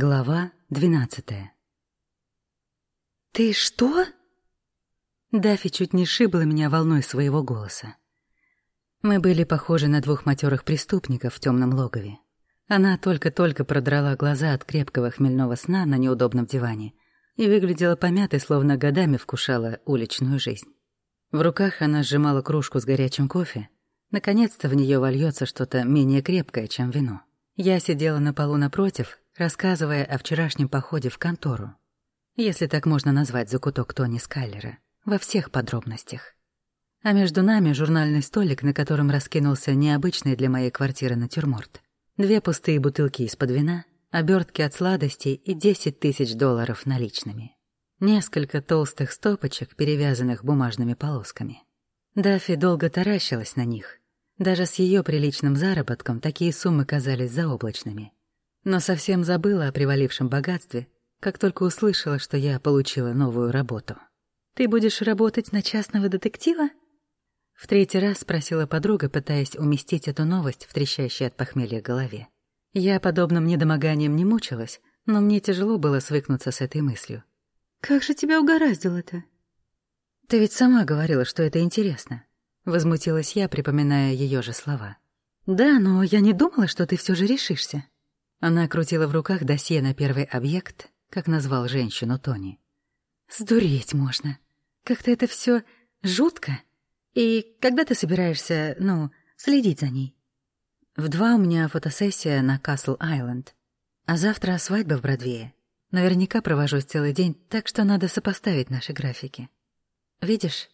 Глава двенадцатая. «Ты что?» Дафи чуть не шибла меня волной своего голоса. Мы были похожи на двух матерых преступников в темном логове. Она только-только продрала глаза от крепкого хмельного сна на неудобном диване и выглядела помятой, словно годами вкушала уличную жизнь. В руках она сжимала кружку с горячим кофе. Наконец-то в нее вольется что-то менее крепкое, чем вино. Я сидела на полу напротив, рассказывая о вчерашнем походе в контору, если так можно назвать закуток Тони Скайлера, во всех подробностях. А между нами журнальный столик, на котором раскинулся необычный для моей квартиры натюрморт. Две пустые бутылки из-под вина, обертки от сладостей и 10 тысяч долларов наличными. Несколько толстых стопочек, перевязанных бумажными полосками. Даффи долго таращилась на них. Даже с ее приличным заработком такие суммы казались заоблачными — но совсем забыла о привалившем богатстве, как только услышала, что я получила новую работу. «Ты будешь работать на частного детектива?» В третий раз спросила подруга, пытаясь уместить эту новость в трещащей от похмелья голове. Я подобным недомоганием не мучилась, но мне тяжело было свыкнуться с этой мыслью. «Как же тебя угораздило-то?» «Ты ведь сама говорила, что это интересно», — возмутилась я, припоминая ее же слова. «Да, но я не думала, что ты все же решишься». Она крутила в руках досье на первый объект, как назвал женщину Тони. «Сдуреть можно. Как-то это все жутко. И когда ты собираешься, ну, следить за ней?» «В два у меня фотосессия на Касл-Айленд, а завтра свадьба в Бродвее. Наверняка провожусь целый день, так что надо сопоставить наши графики. Видишь?»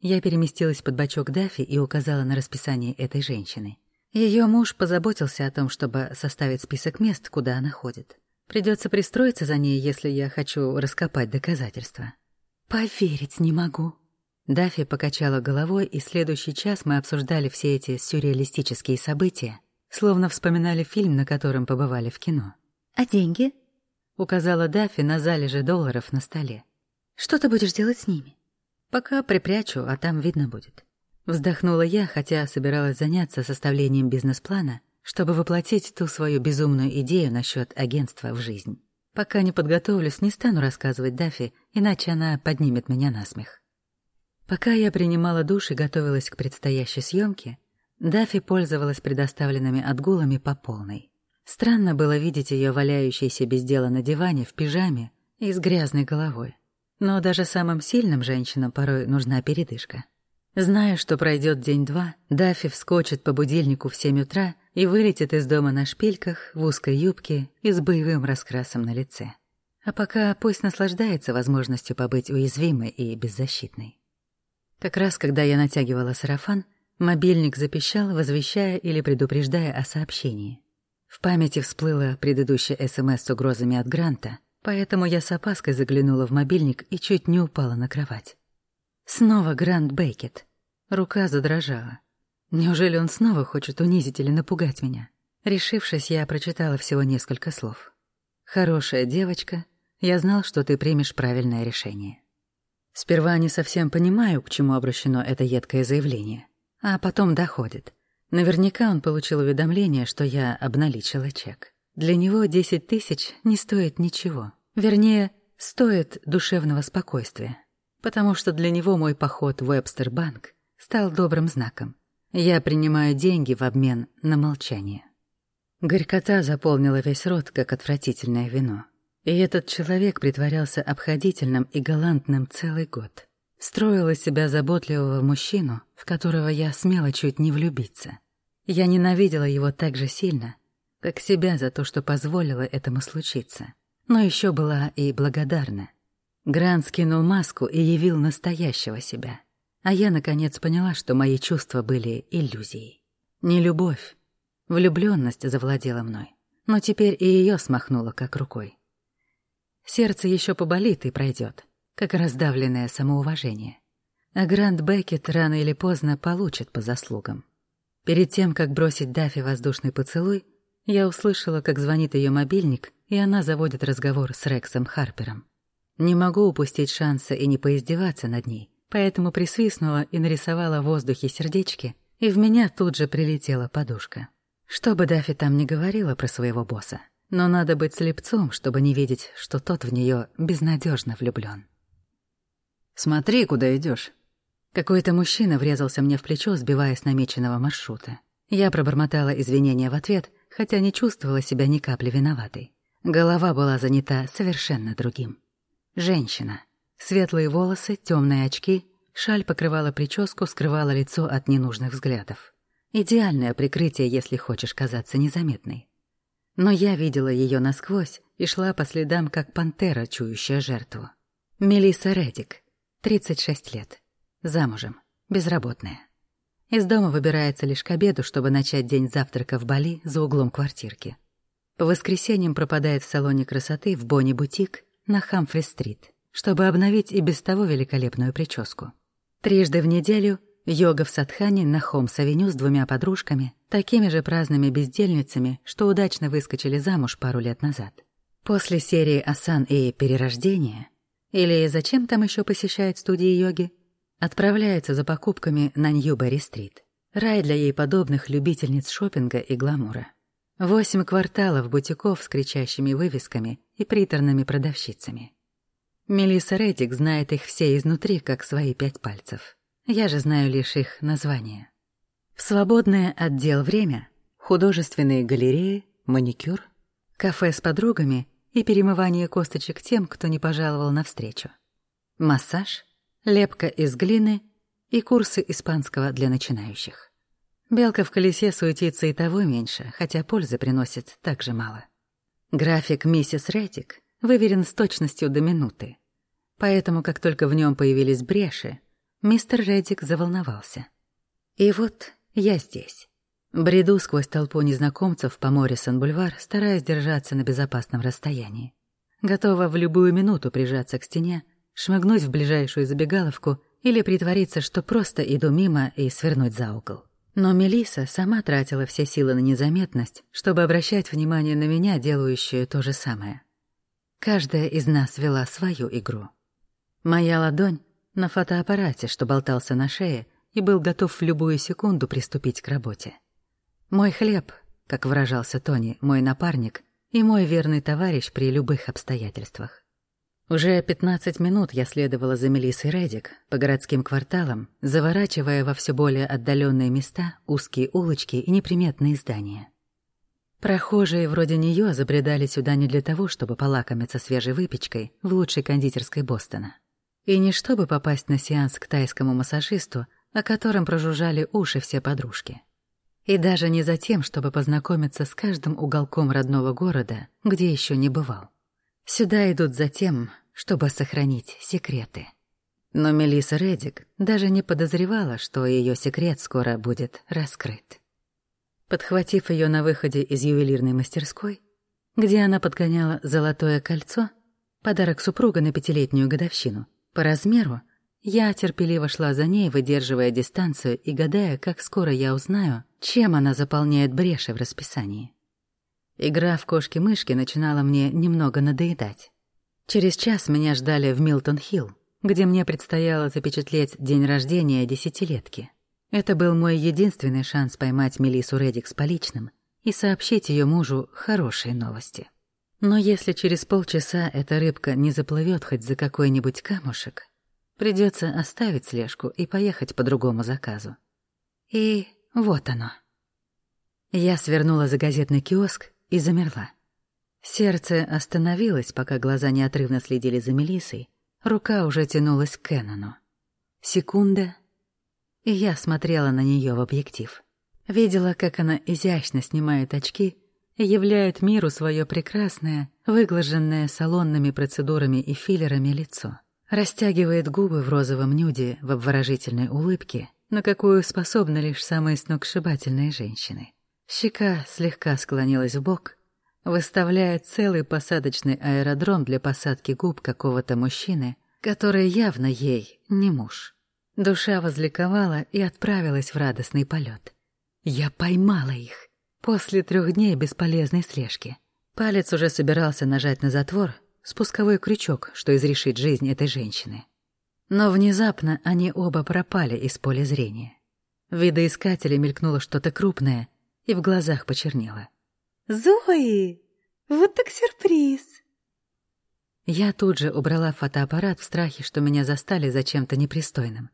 Я переместилась под бочок Дафи и указала на расписание этой женщины. Ее муж позаботился о том, чтобы составить список мест, куда она ходит. Придется пристроиться за ней, если я хочу раскопать доказательства. Поверить не могу. Даффи покачала головой, и следующий час мы обсуждали все эти сюрреалистические события, словно вспоминали фильм, на котором побывали в кино. «А деньги?» — указала Даффи на залежи долларов на столе. «Что ты будешь делать с ними?» «Пока припрячу, а там видно будет». Вздохнула я, хотя собиралась заняться составлением бизнес-плана, чтобы воплотить ту свою безумную идею насчет агентства в жизнь. Пока не подготовлюсь, не стану рассказывать Дафи, иначе она поднимет меня на смех. Пока я принимала душ и готовилась к предстоящей съемке, Дафи пользовалась предоставленными отгулами по полной. Странно было видеть ее валяющейся без дела на диване в пижаме и с грязной головой. Но даже самым сильным женщинам порой нужна передышка. Зная, что пройдет день-два, Даффи вскочит по будильнику в семь утра и вылетит из дома на шпильках, в узкой юбке и с боевым раскрасом на лице. А пока пусть наслаждается возможностью побыть уязвимой и беззащитной. Как раз когда я натягивала сарафан, мобильник запищал, возвещая или предупреждая о сообщении. В памяти всплыло предыдущее СМС с угрозами от Гранта, поэтому я с опаской заглянула в мобильник и чуть не упала на кровать. Снова Грант Бейкет. Рука задрожала. Неужели он снова хочет унизить или напугать меня? Решившись, я прочитала всего несколько слов. «Хорошая девочка, я знал, что ты примешь правильное решение». Сперва не совсем понимаю, к чему обращено это едкое заявление, а потом доходит. Наверняка он получил уведомление, что я обналичила чек. Для него 10 тысяч не стоит ничего. Вернее, стоит душевного спокойствия потому что для него мой поход в Вебстер-банк стал добрым знаком. Я принимаю деньги в обмен на молчание. Горькота заполнила весь рот, как отвратительное вино. И этот человек притворялся обходительным и галантным целый год. Строил из себя заботливого мужчину, в которого я смела чуть не влюбиться. Я ненавидела его так же сильно, как себя за то, что позволила этому случиться. Но еще была и благодарна. Грант скинул маску и явил настоящего себя. А я, наконец, поняла, что мои чувства были иллюзией. Не любовь. Влюблённость завладела мной. Но теперь и её смахнуло как рукой. Сердце ещё поболит и пройдёт, как раздавленное самоуважение. А Грант Беккет рано или поздно получит по заслугам. Перед тем, как бросить Даффи воздушный поцелуй, я услышала, как звонит её мобильник, и она заводит разговор с Рексом Харпером. Не могу упустить шанса и не поиздеваться над ней, поэтому присвистнула и нарисовала в воздухе сердечки, и в меня тут же прилетела подушка. Что бы Даффи там ни говорила про своего босса, Но надо быть слепцом, чтобы не видеть, что тот в нее безнадежно влюблен. «Смотри, куда идешь. Какой-то мужчина врезался мне в плечо, сбивая с намеченного маршрута. Я пробормотала извинения в ответ, хотя не чувствовала себя ни капли виноватой. Голова была занята совершенно другим. Женщина. Светлые волосы, темные очки, шаль покрывала прическу, скрывала лицо от ненужных взглядов. Идеальное прикрытие, если хочешь казаться незаметной. Но я видела ее насквозь и шла по следам, как пантера, чующая жертву. Мелисса Редик, 36 лет, замужем, безработная. Из дома выбирается лишь к обеду, чтобы начать день завтрака в Бали за углом квартирки. По воскресеньям пропадает в салоне красоты в Бонни-бутик на Хамфри-стрит, чтобы обновить и без того великолепную прическу. Трижды в неделю йога в Садхане на Холмс-авеню с двумя подружками, такими же праздными бездельницами, что удачно выскочили замуж пару лет назад. После серии «Асан» и «Перерождение» или зачем там еще посещает студии йоги, Отправляется за покупками на Ньюберри-стрит. Рай для ей подобных любительниц шопинга и гламура. Восемь кварталов бутиков с кричащими вывесками и приторными продавщицами. Мелисса Редик знает их все изнутри, как свои пять пальцев. Я же знаю лишь их названия. В свободное отдел время художественные галереи, маникюр, кафе с подругами и перемывание косточек тем, кто не пожаловал навстречу. Массаж — лепка из глины и курсы испанского для начинающих. Белка в колесе суетится и того меньше, хотя пользы приносит так же мало. График миссис Ретик выверен с точностью до минуты. Поэтому, как только в нем появились бреши, мистер Редик заволновался. И вот я здесь. Бреду сквозь толпу незнакомцев по Моррисон-бульвар, стараясь держаться на безопасном расстоянии. Готова в любую минуту прижаться к стене, шмыгнуть в ближайшую забегаловку или притвориться, что просто иду мимо и свернуть за угол. Но Мелиса сама тратила все силы на незаметность, чтобы обращать внимание на меня, делающую то же самое. Каждая из нас вела свою игру. Моя ладонь на фотоаппарате, что болтался на шее, и был готов в любую секунду приступить к работе. Мой хлеб, как выражался Тони, мой напарник и мой верный товарищ при любых обстоятельствах. Уже 15 минут я следовала за Мелиссой Редик по городским кварталам, заворачивая во все более отдаленные места узкие улочки и неприметные здания. Прохожие вроде нее забредали сюда не для того, чтобы полакомиться свежей выпечкой в лучшей кондитерской Бостона. И не чтобы попасть на сеанс к тайскому массажисту, о котором прожужжали уши все подружки. И даже не за тем, чтобы познакомиться с каждым уголком родного города, где еще не бывал. Сюда идут за тем, чтобы сохранить секреты. Но Мелисса Редик даже не подозревала, что ее секрет скоро будет раскрыт. Подхватив ее на выходе из ювелирной мастерской, где она подгоняла золотое кольцо, подарок супруга на пятилетнюю годовщину, по размеру, я терпеливо шла за ней, выдерживая дистанцию и гадая, как скоро я узнаю, чем она заполняет бреши в расписании. Игра в кошки-мышки начинала мне немного надоедать. Через час меня ждали в Милтон-Хилл, где мне предстояло запечатлеть день рождения десятилетки. Это был мой единственный шанс поймать Мелису Редик с поличным и сообщить ее мужу хорошие новости. Но если через полчаса эта рыбка не заплывет хоть за какой-нибудь камушек, придется оставить слежку и поехать по другому заказу. И вот оно. Я свернула за газетный киоск и замерла. Сердце остановилось, пока глаза неотрывно следили за Мелиссой. Рука уже тянулась к Кэнону. Секунда, и я смотрела на нее в объектив. Видела, как она изящно снимает очки и являет миру свое прекрасное, выглаженное салонными процедурами и филлерами лицо. Растягивает губы в розовом нюде в обворожительной улыбке, на какую способны лишь самые сногсшибательные женщины. Щека слегка склонилась в бок — выставляя целый посадочный аэродром для посадки губ какого-то мужчины, который явно ей не муж. Душа возликовала и отправилась в радостный полет. Я поймала их после трех дней бесполезной слежки. Палец уже собирался нажать на затвор, спусковой крючок, что изрешит жизнь этой женщины. Но внезапно они оба пропали из поля зрения. В видоискателе мелькнуло что-то крупное, и в глазах почернело. «Зои! Вот так сюрприз!» Я тут же убрала фотоаппарат в страхе, что меня застали за чем-то непристойным.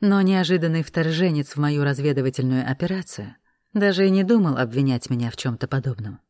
Но неожиданный вторженец в мою разведывательную операцию даже и не думал обвинять меня в чем то подобном.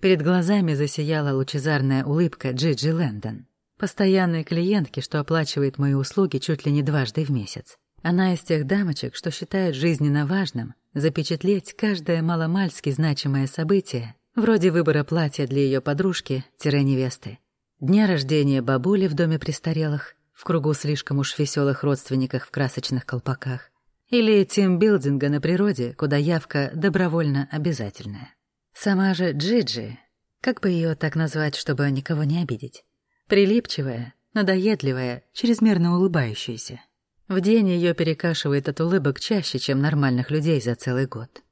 Перед глазами засияла лучезарная улыбка Джиджи Лэндон, постоянной клиентки, что оплачивает мои услуги чуть ли не дважды в месяц. Она из тех дамочек, что считают жизненно важным запечатлеть каждое маломальски значимое событие, вроде выбора платья для ее подружки-невесты, дня рождения бабули в доме престарелых, в кругу слишком уж веселых родственников в красочных колпаках, или тимбилдинга на природе, куда явка добровольно обязательная. Сама же Джиджи, как бы ее так назвать, чтобы никого не обидеть, прилипчивая, надоедливая, чрезмерно улыбающаяся. В день ее перекашивает от улыбок чаще, чем нормальных людей за целый год.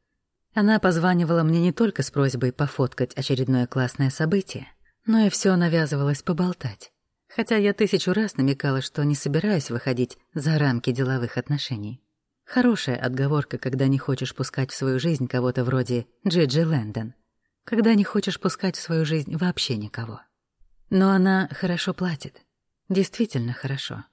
Она позванивала мне не только с просьбой пофоткать очередное классное событие, но и все навязывалась поболтать. Хотя я тысячу раз намекала, что не собираюсь выходить за рамки деловых отношений. Хорошая отговорка, когда не хочешь пускать в свою жизнь кого-то вроде Джиджи Лэндон. Когда не хочешь пускать в свою жизнь вообще никого. Но она хорошо платит. Действительно хорошо.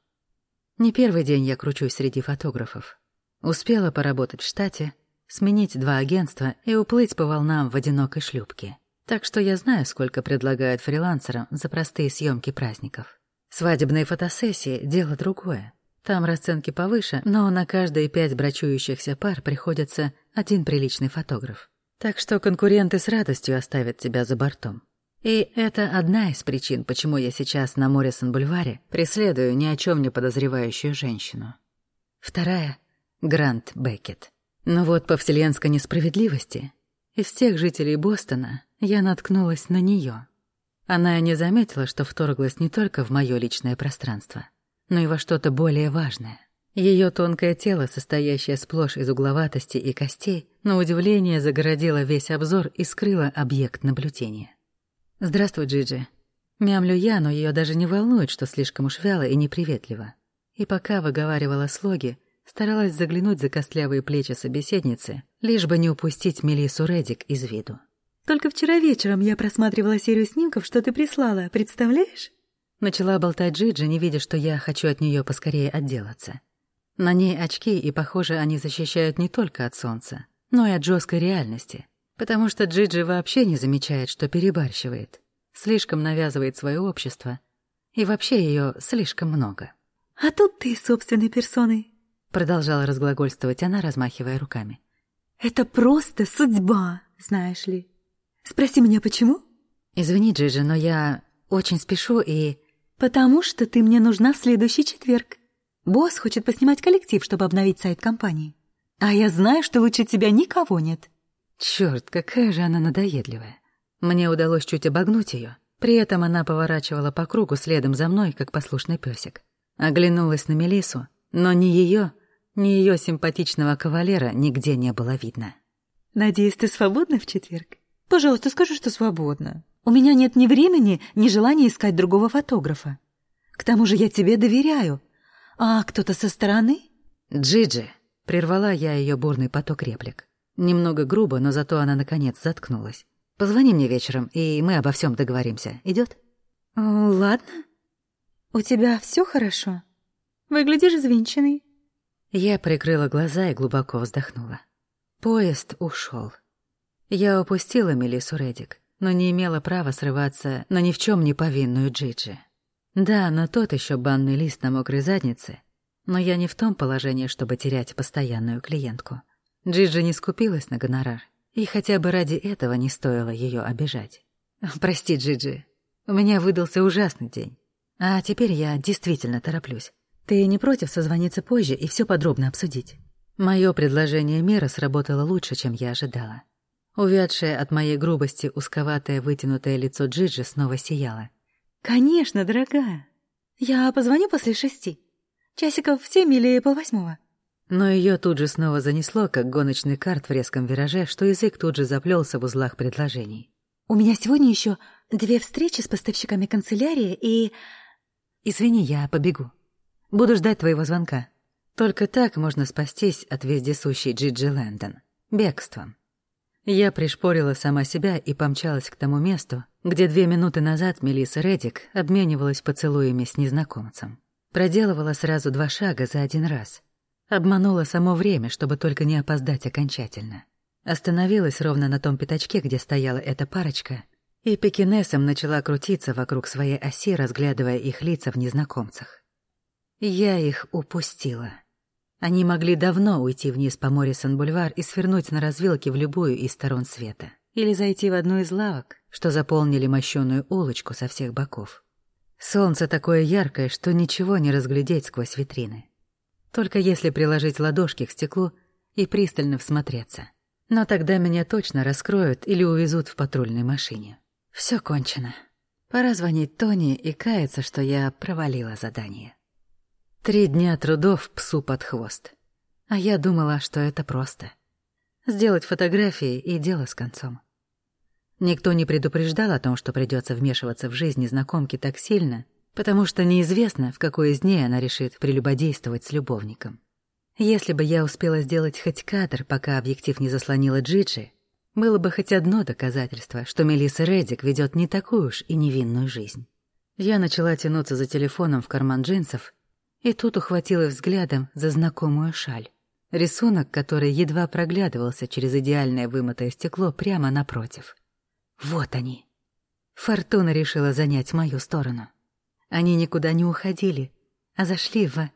Не первый день я кручусь среди фотографов. Успела поработать в штате, сменить два агентства и уплыть по волнам в одинокой шлюпке. Так что я знаю, сколько предлагают фрилансерам за простые съемки праздников. Свадебные фотосессии — дело другое. Там расценки повыше, но на каждые пять брачующихся пар приходится один приличный фотограф. Так что конкуренты с радостью оставят тебя за бортом. И это одна из причин, почему я сейчас на Моррисон-бульваре преследую ни о чем не подозревающую женщину. Вторая — Грант Беккет. Но вот по вселенской несправедливости из всех жителей Бостона я наткнулась на нее. Она и не заметила, что вторглась не только в мое личное пространство, но и во что-то более важное. Ее тонкое тело, состоящее сплошь из угловатости и костей, на удивление загородило весь обзор и скрыло объект наблюдения. «Здравствуй, Джиджи». Мямлю я, но ее даже не волнует, что слишком уж вяло и неприветливо. И пока выговаривала слоги, старалась заглянуть за костлявые плечи собеседницы, лишь бы не упустить Мелиссу Редик из виду. «Только вчера вечером я просматривала серию снимков, что ты прислала, представляешь?» Начала болтать Джиджи, не видя, что я хочу от нее поскорее отделаться. На ней очки, и, похоже, они защищают не только от солнца, но и от жесткой реальности, потому что Джиджи вообще не замечает, что перебарщивает, слишком навязывает свое общество, и вообще ее слишком много. «А тут ты собственной персоной», — продолжала разглагольствовать она, размахивая руками. «Это просто судьба, знаешь ли. Спроси меня, почему?» «Извини, Джиджи, но я очень спешу и...» «Потому что ты мне нужна в следующий четверг. Босс хочет поснимать коллектив, чтобы обновить сайт компании. А я знаю, что лучше тебя никого нет. Черт, какая же она надоедливая. Мне удалось чуть обогнуть ее. При этом она поворачивала по кругу следом за мной, как послушный песик. Оглянулась на Мелису, но ни ее, ни ее симпатичного кавалера нигде не было видно. «Надеюсь, ты свободна в четверг? Пожалуйста, скажи, что свободна. У меня нет ни времени, ни желания искать другого фотографа. К тому же я тебе доверяю. А кто-то со стороны?» «Джиджи», — прервала я ее бурный поток реплик. Немного грубо, но зато она наконец заткнулась. Позвони мне вечером, и мы обо всем договоримся. Идет? Ладно. У тебя все хорошо? Выглядишь взвинченный. Я прикрыла глаза и глубоко вздохнула. Поезд ушел. Я упустила Мелису Редик, но не имела права срываться на ни в чем не повинную Джиджи. Да, на тот еще банный лист на мокрой заднице, но я не в том положении, чтобы терять постоянную клиентку. Джиджи не скупилась на гонорар, и хотя бы ради этого не стоило ее обижать. «Прости, Джиджи, у меня выдался ужасный день. А теперь я действительно тороплюсь. Ты не против созвониться позже и все подробно обсудить?» Мое предложение мира сработало лучше, чем я ожидала. Увядшее от моей грубости узковатое вытянутое лицо Джиджи снова сияло. «Конечно, дорогая. Я позвоню после шести. Часиков в семь или полвосьмого. Но ее тут же снова занесло, как гоночный карт в резком вираже, что язык тут же заплелся в узлах предложений. «У меня сегодня еще две встречи с поставщиками канцелярии и...» «Извини, я побегу. Буду ждать твоего звонка. Только так можно спастись от вездесущей Джиджи Лэндон. Бегством». Я пришпорила сама себя и помчалась к тому месту, где две минуты назад Мелисса Редик обменивалась поцелуями с незнакомцем. Проделывала сразу два шага за один раз. Обманула само время, чтобы только не опоздать окончательно. Остановилась ровно на том пятачке, где стояла эта парочка, и пекинесом начала крутиться вокруг своей оси, разглядывая их лица в незнакомцах. Я их упустила. Они могли давно уйти вниз по Моррисон-бульвар и свернуть на развилке в любую из сторон света. Или зайти в одну из лавок, что заполнили мощёную улочку со всех боков. Солнце такое яркое, что ничего не разглядеть сквозь витрины. Только если приложить ладошки к стеклу и пристально всмотреться. Но тогда меня точно раскроют или увезут в патрульной машине. Все кончено. Пора звонить Тони и каяться, что я провалила задание. Три дня трудов псу под хвост. А я думала, что это просто. Сделать фотографии и дело с концом. Никто не предупреждал о том, что придется вмешиваться в жизнь незнакомки так сильно, потому что неизвестно, в какой из дней она решит прелюбодействовать с любовником. Если бы я успела сделать хоть кадр, пока объектив не заслонила Джиджи, было бы хоть одно доказательство, что Мелисса Редик ведет не такую уж и невинную жизнь. Я начала тянуться за телефоном в карман джинсов, и тут ухватилась взглядом за знакомую шаль. Рисунок, который едва проглядывался через идеальное вымытое стекло прямо напротив. Вот они. Фортуна решила занять мою сторону. Они никуда не уходили, а зашли в...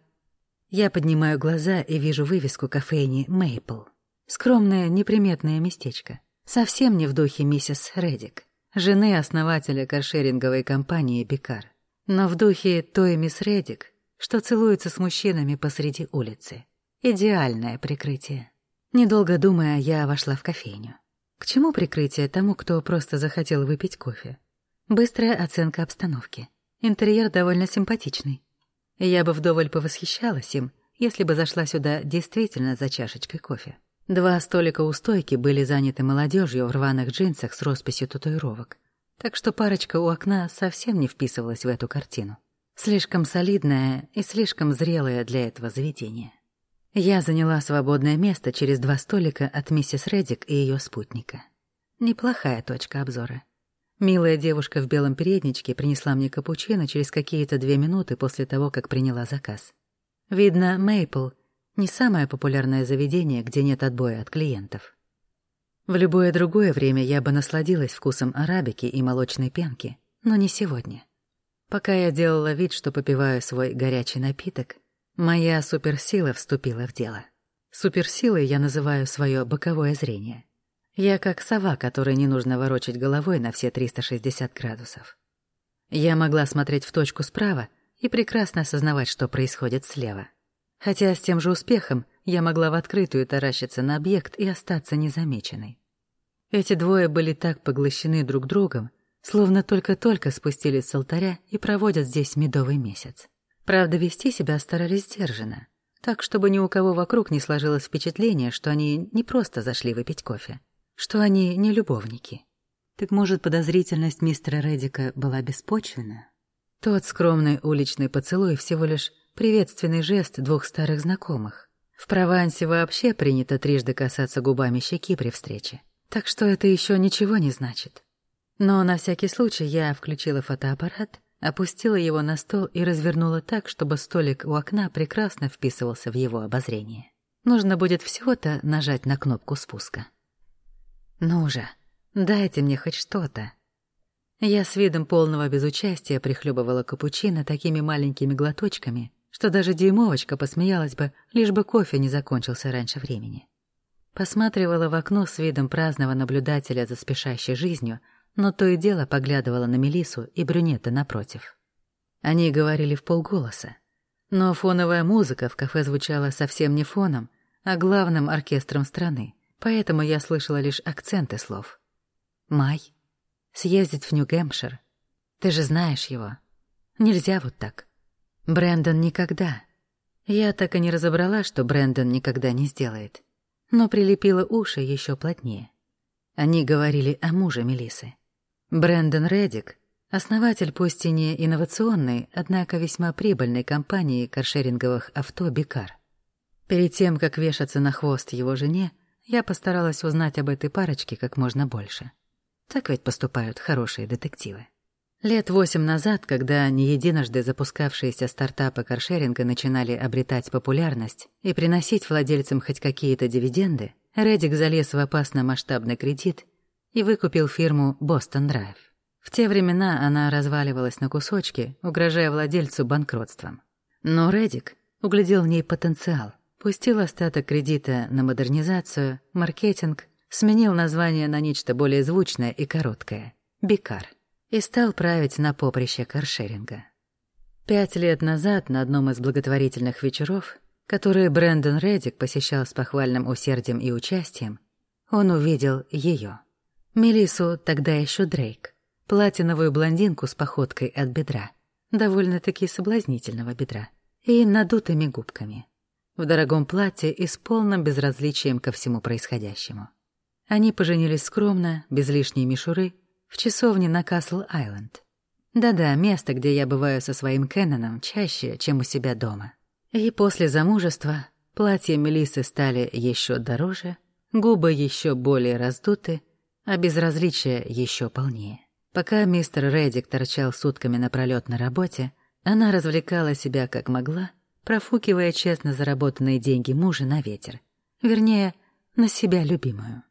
Я поднимаю глаза и вижу вывеску кофейни «Мейпл». Скромное, неприметное местечко. Совсем не в духе миссис Редик, жены основателя каршеринговой компании «Бикар». Но в духе той мисс Редик, что целуется с мужчинами посреди улицы. Идеальное прикрытие. Недолго думая, я вошла в кофейню. К чему прикрытие тому, кто просто захотел выпить кофе? Быстрая оценка обстановки. Интерьер довольно симпатичный. Я бы вдоволь повосхищалась им, если бы зашла сюда действительно за чашечкой кофе. Два столика у стойки были заняты молодежью в рваных джинсах с росписью татуировок. Так что парочка у окна совсем не вписывалась в эту картину. Слишком солидная и слишком зрелая для этого заведения. Я заняла свободное место через два столика от миссис Редик и ее спутника. Неплохая точка обзора. Милая девушка в белом передничке принесла мне капучино через какие-то две минуты после того, как приняла заказ. Видно, Мейпл — не самое популярное заведение, где нет отбоя от клиентов. В любое другое время я бы насладилась вкусом арабики и молочной пенки, но не сегодня. Пока я делала вид, что попиваю свой горячий напиток, моя суперсила вступила в дело. Суперсилой я называю свое боковое зрение. Я как сова, которой не нужно ворочать головой на все 360 градусов. Я могла смотреть в точку справа и прекрасно осознавать, что происходит слева. Хотя с тем же успехом я могла в открытую таращиться на объект и остаться незамеченной. Эти двое были так поглощены друг другом, словно только-только спустились с алтаря и проводят здесь медовый месяц. Правда, вести себя старались сдержанно, так, чтобы ни у кого вокруг не сложилось впечатление, что они не просто зашли выпить кофе что они не любовники. Так может, подозрительность мистера Реддика была беспочвенна? Тот скромный уличный поцелуй всего лишь приветственный жест двух старых знакомых. В Провансе вообще принято трижды касаться губами щеки при встрече, так что это еще ничего не значит. Но на всякий случай я включила фотоаппарат, опустила его на стол и развернула так, чтобы столик у окна прекрасно вписывался в его обозрение. Нужно будет всего-то нажать на кнопку спуска. Ну же, дайте мне хоть что-то. Я с видом полного безучастия прихлебывала капучино такими маленькими глоточками, что даже дюймовочка посмеялась бы, лишь бы кофе не закончился раньше времени. Посматривала в окно с видом праздного наблюдателя за спешащей жизнью, но то и дело поглядывала на Мелису и брюнета напротив. Они говорили в полголоса, но фоновая музыка в кафе звучала совсем не фоном, а главным оркестром страны поэтому я слышала лишь акценты слов. «Май. Съездить в Нью-Гэмпшир. Ты же знаешь его. Нельзя вот так. Брэндон никогда. Я так и не разобрала, что Брэндон никогда не сделает. Но прилепила уши еще плотнее. Они говорили о муже Мелисы. Брэндон Реддик — основатель пусть и не инновационной, однако весьма прибыльной компании каршеринговых авто «Бикар». Перед тем, как вешаться на хвост его жене, я постаралась узнать об этой парочке как можно больше. Так ведь поступают хорошие детективы. Лет восемь назад, когда не единожды запускавшиеся стартапы каршеринга начинали обретать популярность и приносить владельцам хоть какие-то дивиденды, Редик залез в опасно масштабный кредит и выкупил фирму «Бостон Драйв». В те времена она разваливалась на кусочки, угрожая владельцу банкротством. Но Редик углядел в ней потенциал, пустил остаток кредита на модернизацию, маркетинг, сменил название на нечто более звучное и короткое — «Бикар», и стал править на поприще каршеринга. Пять лет назад на одном из благотворительных вечеров, которые Брэндон Редик посещал с похвальным усердием и участием, он увидел ее, Мелису тогда еще Дрейк, платиновую блондинку с походкой от бедра, довольно-таки соблазнительного бедра, и надутыми губками, в дорогом платье и с полным безразличием ко всему происходящему. Они поженились скромно, без лишней мишуры, в часовне на Касл-Айленд. Да-да, место, где я бываю со своим Кенноном чаще, чем у себя дома. И после замужества платья Мелисы стали еще дороже, губы еще более раздуты, а безразличие еще полнее. Пока мистер Реддик торчал сутками напролёт на работе, она развлекала себя как могла, профукивая честно заработанные деньги мужа на ветер. Вернее, на себя любимую.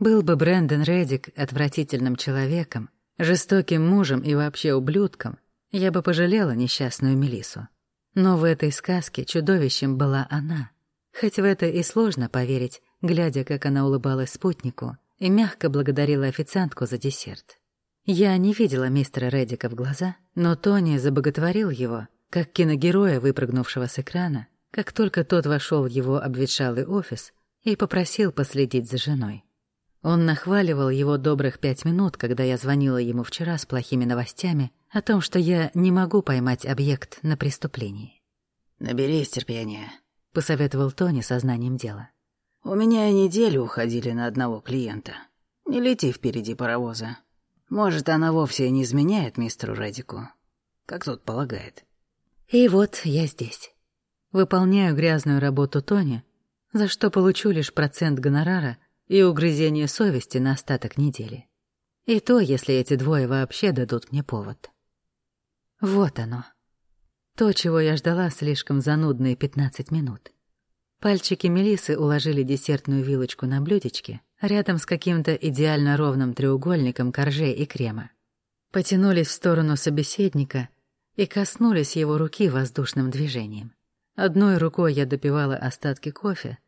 Был бы Брэндон Реддик отвратительным человеком, жестоким мужем и вообще ублюдком, я бы пожалела несчастную Мелису. Но в этой сказке чудовищем была она. Хоть в это и сложно поверить, глядя, как она улыбалась спутнику и мягко благодарила официантку за десерт. Я не видела мистера Реддика в глаза, но Тони забоготворил его, как киногероя, выпрыгнувшего с экрана, как только тот вошел в его обветшалый офис и попросил последить за женой. Он нахваливал его добрых пять минут, когда я звонила ему вчера с плохими новостями о том, что я не могу поймать объект на преступлении. «Наберись терпения», — посоветовал Тони сознанием дела. «У меня неделю уходили на одного клиента. Не лети впереди паровоза. Может, она вовсе не изменяет мистеру Радику, как тот полагает». И вот я здесь. Выполняю грязную работу Тони, за что получу лишь процент гонорара и угрызение совести на остаток недели. И то, если эти двое вообще дадут мне повод. Вот оно. То, чего я ждала слишком занудные 15 минут. Пальчики Мелисы уложили десертную вилочку на блюдечке рядом с каким-то идеально ровным треугольником коржей и крема. Потянулись в сторону собеседника и коснулись его руки воздушным движением. Одной рукой я допивала остатки кофе,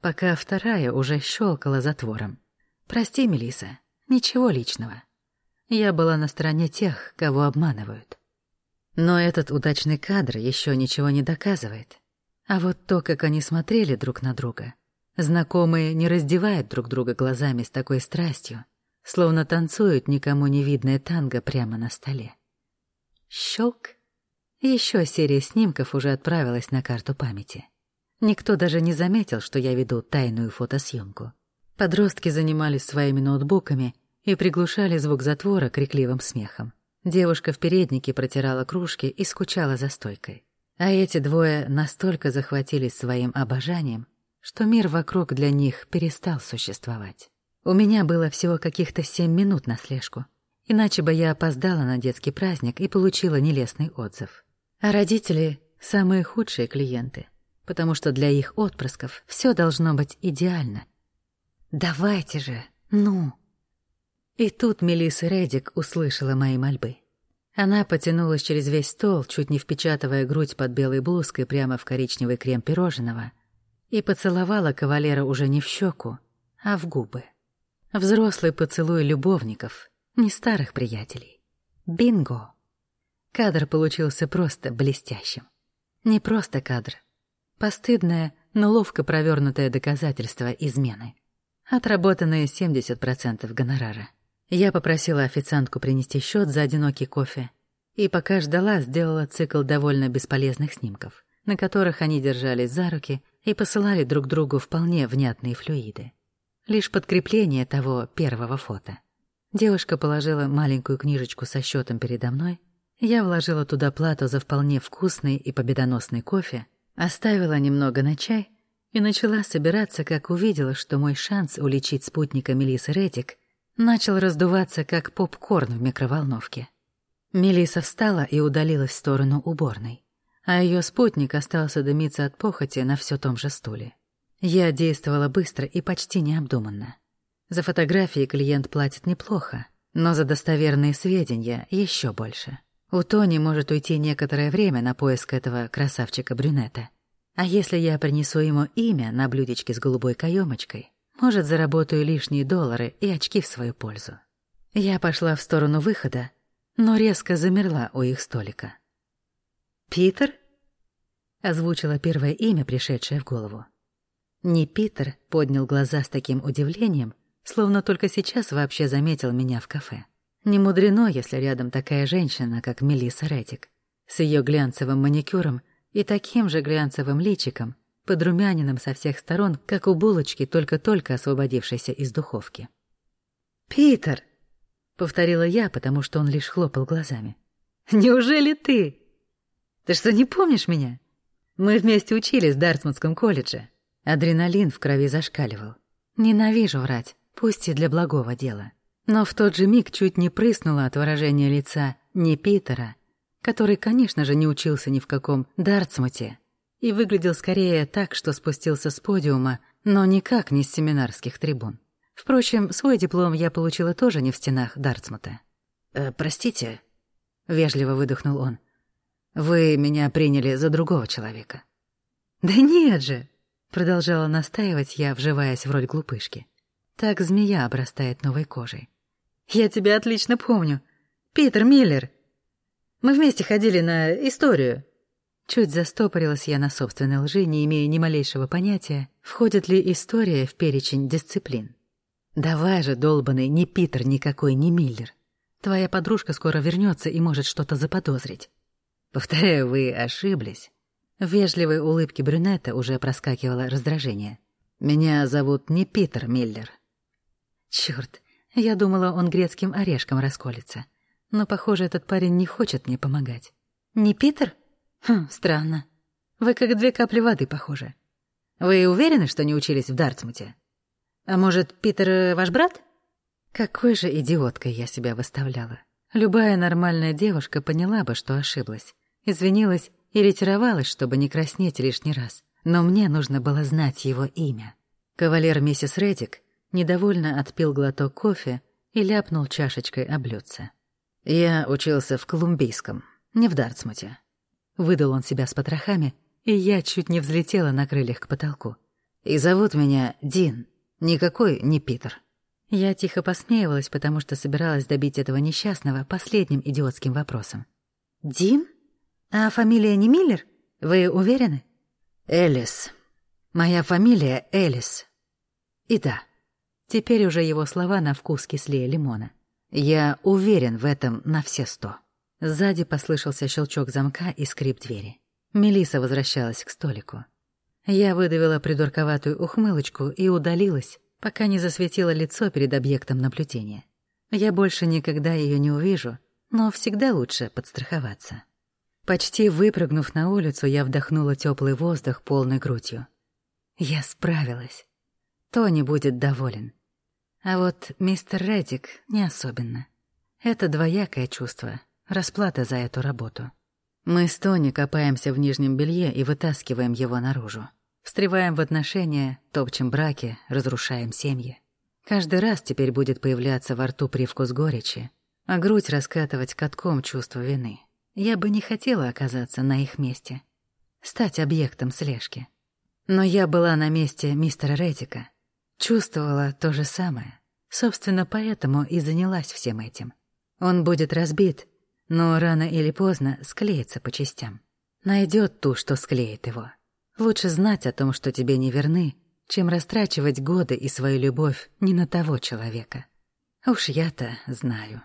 пока вторая уже щелкала затвором. «Прости, Мелиса, ничего личного. Я была на стороне тех, кого обманывают. Но этот удачный кадр еще ничего не доказывает. А вот то, как они смотрели друг на друга. Знакомые не раздевают друг друга глазами с такой страстью, словно танцуют никому не видное танго прямо на столе. Щелк. Еще серия снимков уже отправилась на карту памяти. Никто даже не заметил, что я веду тайную фотосъемку. Подростки занимались своими ноутбуками и приглушали звук затвора крикливым смехом. Девушка в переднике протирала кружки и скучала за стойкой. А эти двое настолько захватились своим обожанием, что мир вокруг для них перестал существовать. У меня было всего каких-то семь минут на слежку. Иначе бы я опоздала на детский праздник и получила нелестный отзыв. А родители — самые худшие клиенты — потому что для их отпрысков все должно быть идеально. «Давайте же, ну!» И тут Мелисса Редик услышала мои мольбы. Она потянулась через весь стол, чуть не впечатывая грудь под белой блузкой прямо в коричневый крем пирожного, и поцеловала кавалера уже не в щеку, а в губы. Взрослый поцелуй любовников, не старых приятелей. Бинго! Кадр получился просто блестящим. Не просто кадр, Постыдное, но ловко провернутое доказательство измены. Отработанные 70% гонорара. Я попросила официантку принести счет за одинокий кофе, и пока ждала, сделала цикл довольно бесполезных снимков, на которых они держались за руки и посылали друг другу вполне внятные флюиды. Лишь подкрепление того первого фото. Девушка положила маленькую книжечку со счетом передо мной, я вложила туда плату за вполне вкусный и победоносный кофе, Оставила немного на чай и начала собираться, как увидела, что мой шанс уличить спутника Мелисы Ретик начал раздуваться, как попкорн в микроволновке. Мелиса встала и удалилась в сторону уборной, а ее спутник остался дымиться от похоти на все том же стуле. Я действовала быстро и почти необдуманно. За фотографии клиент платит неплохо, но за достоверные сведения еще больше. У Тони может уйти некоторое время на поиск этого красавчика-брюнета. А если я принесу ему имя на блюдечке с голубой каемочкой, может, заработаю лишние доллары и очки в свою пользу. Я пошла в сторону выхода, но резко замерла у их столика. «Питер?» — озвучила первое имя, пришедшее в голову. Не Питер поднял глаза с таким удивлением, словно только сейчас вообще заметил меня в кафе. Не мудрено, если рядом такая женщина, как Мелисса Редик, с ее глянцевым маникюром и таким же глянцевым личиком, подрумяненным со всех сторон, как у булочки, только-только освободившейся из духовки. «Питер!» — повторила я, потому что он лишь хлопал глазами. «Неужели ты? Ты что, не помнишь меня? Мы вместе учились в Дартмутском колледже. Адреналин в крови зашкаливал. Ненавижу врать, пусть и для благого дела. Но в тот же миг чуть не прыснула от выражения лица не Питера, который, конечно же, не учился ни в каком Дартсмуте и выглядел скорее так, что спустился с подиума, но никак не с семинарских трибун. Впрочем, свой диплом я получила тоже не в стенах Дартсмута. «Э, «Простите», — вежливо выдохнул он, — «вы меня приняли за другого человека». «Да нет же!» Продолжала настаивать я, вживаясь в роль глупышки. Так змея обрастает новой кожей. «Я тебя отлично помню. Питер Миллер. Мы вместе ходили на историю». Чуть застопорилась я на собственной лжи, не имея ни малейшего понятия, входит ли история в перечень дисциплин. «Давай же, долбанный, ни Питер никакой, ни Миллер. Твоя подружка скоро вернется и может что-то заподозрить. Повторяю, вы ошиблись. В вежливой улыбке брюнета уже проскакивало раздражение. «Меня зовут не Питер Миллер». Чёрт, я думала, он грецким орешком расколется. Но, похоже, этот парень не хочет мне помогать. «Не Питер? Хм, странно. Вы как две капли воды похожи. Вы уверены, что не учились в Дартсмуте? А может, Питер э, ваш брат?» Какой же идиоткой я себя выставляла. Любая нормальная девушка поняла бы, что ошиблась. Извинилась и ретировалась, чтобы не краснеть лишний раз. Но мне нужно было знать его имя. Кавалер миссис Редик недовольно отпил глоток кофе и ляпнул чашечкой о блюдце. «Я учился в Колумбийском, не в Дартсмуте». Выдал он себя с потрохами, и я чуть не взлетела на крыльях к потолку. «И зовут меня Дин, никакой не Питер». Я тихо посмеивалась, потому что собиралась добить этого несчастного последним идиотским вопросом. «Дин?» «А фамилия не Миллер? Вы уверены?» «Элис. Моя фамилия Элис. И да, теперь уже его слова на вкус кислее лимона. Я уверен в этом на все сто». Сзади послышался щелчок замка и скрип двери. Мелиса возвращалась к столику. Я выдавила придурковатую ухмылочку и удалилась, пока не засветило лицо перед объектом наблюдения. Я больше никогда ее не увижу, но всегда лучше подстраховаться. Почти выпрыгнув на улицу, я вдохнула теплый воздух полной грудью. Я справилась. Тони будет доволен. А вот мистер Реддик не особенно. Это двоякое чувство, расплата за эту работу. Мы с Тони копаемся в нижнем белье и вытаскиваем его наружу. Встреваем в отношения, топчем браки, разрушаем семьи. Каждый раз теперь будет появляться во рту привкус горечи, а грудь раскатывать катком чувство вины. Я бы не хотела оказаться на их месте, стать объектом слежки. Но я была на месте мистера Реддика, чувствовала то же самое. Собственно, поэтому и занялась всем этим. Он будет разбит, но рано или поздно склеится по частям. Найдет ту, что склеит его. Лучше знать о том, что тебе не верны, чем растрачивать годы и свою любовь не на того человека. Уж я-то знаю.